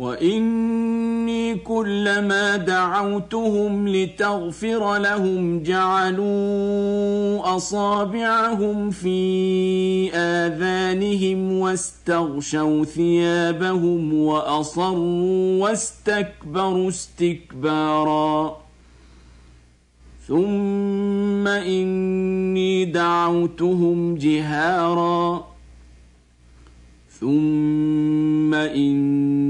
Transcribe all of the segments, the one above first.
واني كلما دعوتهم لتغفر لهم جعلوا اصابعهم في اذانهم واستغشوا ثيابهم واصروا واستكبروا استكبارا ثم اني دعوتهم جهارا ثم اني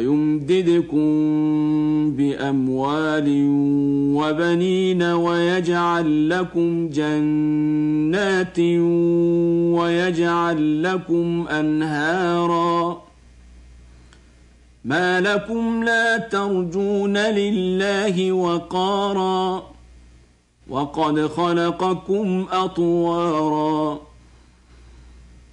ويمددكم بأموال وبنين ويجعل لكم جنات ويجعل لكم أنهارا. ما لكم لا ترجون لله وقارا. وقد خلقكم أطوارا.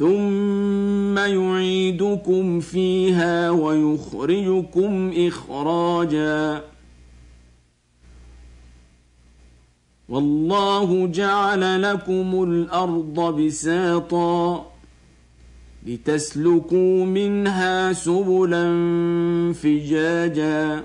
ثم يعيدكم فيها ويخرجكم إخراجا. والله جعل لكم الأرض بساطا لتسلكوا منها سبلا فجاجا.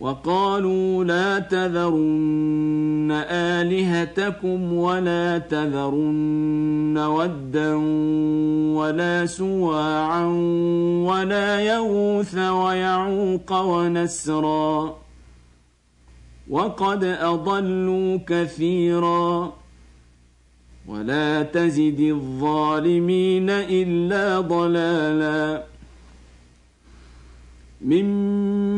وقالوا لا تذرن آلهتكم ولا تذرن ودا ولا سواعا ولا يغوث ويعوق ونسرا. وقد أضلوا كثيرا. ولا تزد الظالمين إلا ضلالا. مما